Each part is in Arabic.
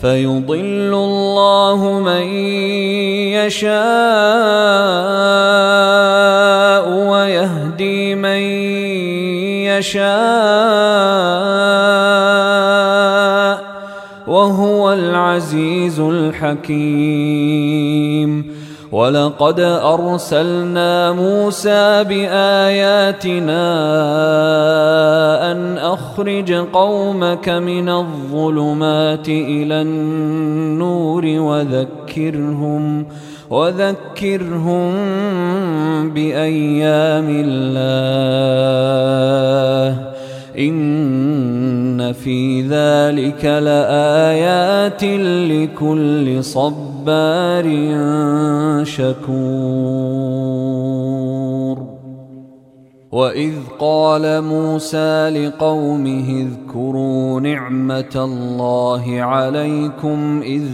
فيضل الله من يشاء ويهدي من يشاء وهو العزيز الحكيم. ولقد أرسلنا موسى بآياتنا أن أخرج قومك من الظلمات إلى النور وذكرهم وذكرهم بأيام الله. إن في ذلك لآيات لكل صبار شكور وإذ قال موسى لقومه اذكروا نعمة الله عليكم إذ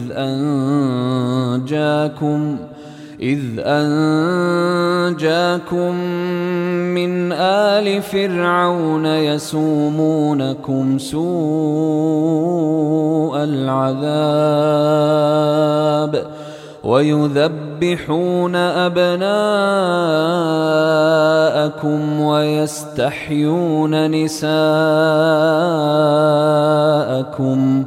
أنجاكم ۖ إذ أنجاكم من آل فرعون يسومونكم سوء العذاب ويذبحون أبناءكم ويستحيون نساءكم ۖ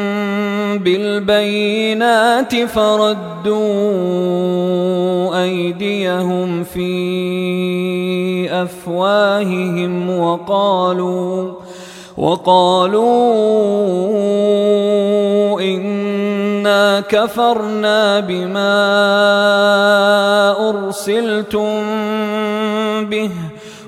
بالبينات فردوا أيديهم في أفواههم وقالوا وقالوا إنا كفرنا بما أرسلتم به.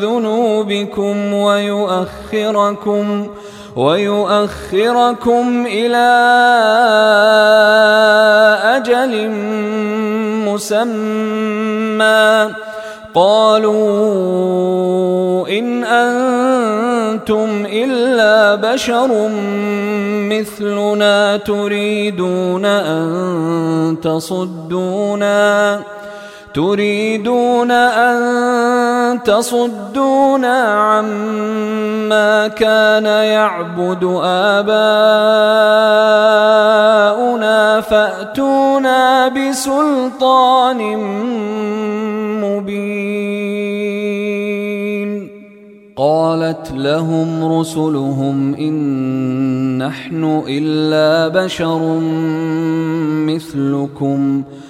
ذنوبكم ويؤخركم ويؤخركم إلى أجل مسمى قالوا إن أنتم إلا بشر مثلنا تريدون أن تصدونا تريدون أن تصدونا عما كان يعبد آباؤنا فأتونا بسلطان مبين. قالت لهم رسلهم إن نحن إلا بشر مثلكم ۖ.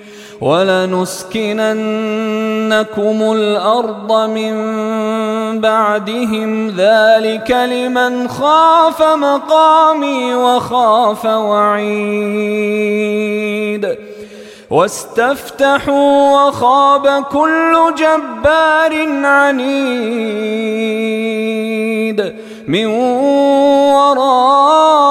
ولنسكننكم الأرض من بعدهم ذلك لمن خاف مقامي وخاف وعيد. واستفتحوا وخاب كل جبار عنيد. من ورائه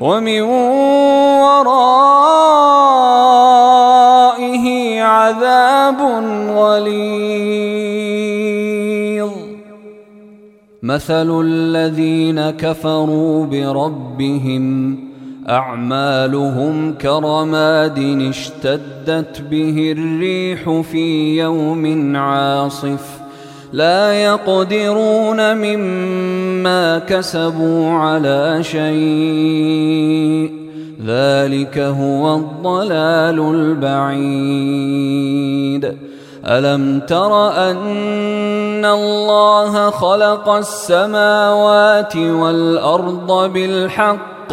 ومن ورائه عذاب غليظ. مثل الذين كفروا بربهم أعمالهم كرماد اشتدت به الريح في يوم عاصف. لا يقدرون مما كسبوا على شيء. ذلك هو الضلال البعيد. ألم تر أن الله خلق السماوات والأرض بالحق؟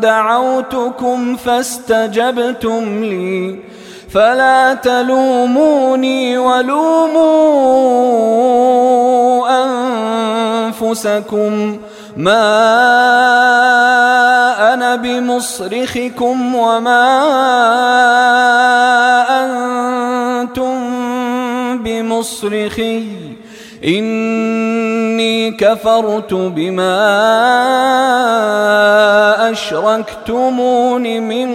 دعوتكم فاستجبتم لي. فلا تلوموني ولوموا أنفسكم. ما أنا بمصرخكم وما أنتم بمصرخي. إني كفرت بما اشركتمون من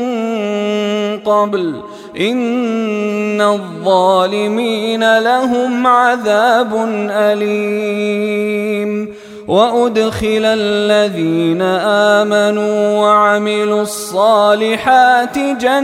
قبل إن الظالمين لهم عذاب أليم وأدخل الذين آمنوا وعملوا الصالحات جنات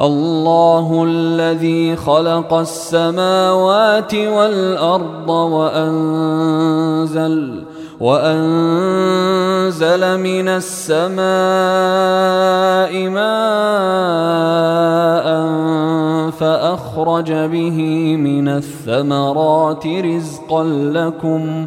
الله الذي خلق السماوات والأرض وأنزل وأنزل من السماء ماء فأخرج به من الثمرات رزقا لكم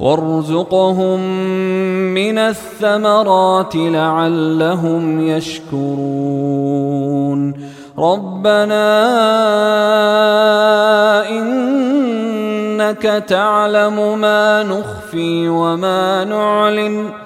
وارزقهم من الثمرات لعلهم يشكرون. ربنا إنك تعلم ما نخفي وما نعلن.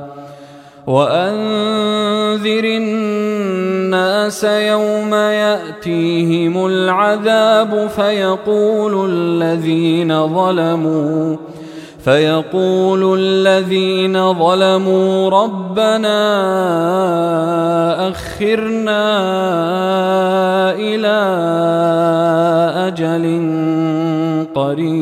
وأنذر الناس يوم يأتيهم العذاب فيقول الذين ظلموا فيقول الذين ظلموا ربنا أخرنا إلى أجل قريب.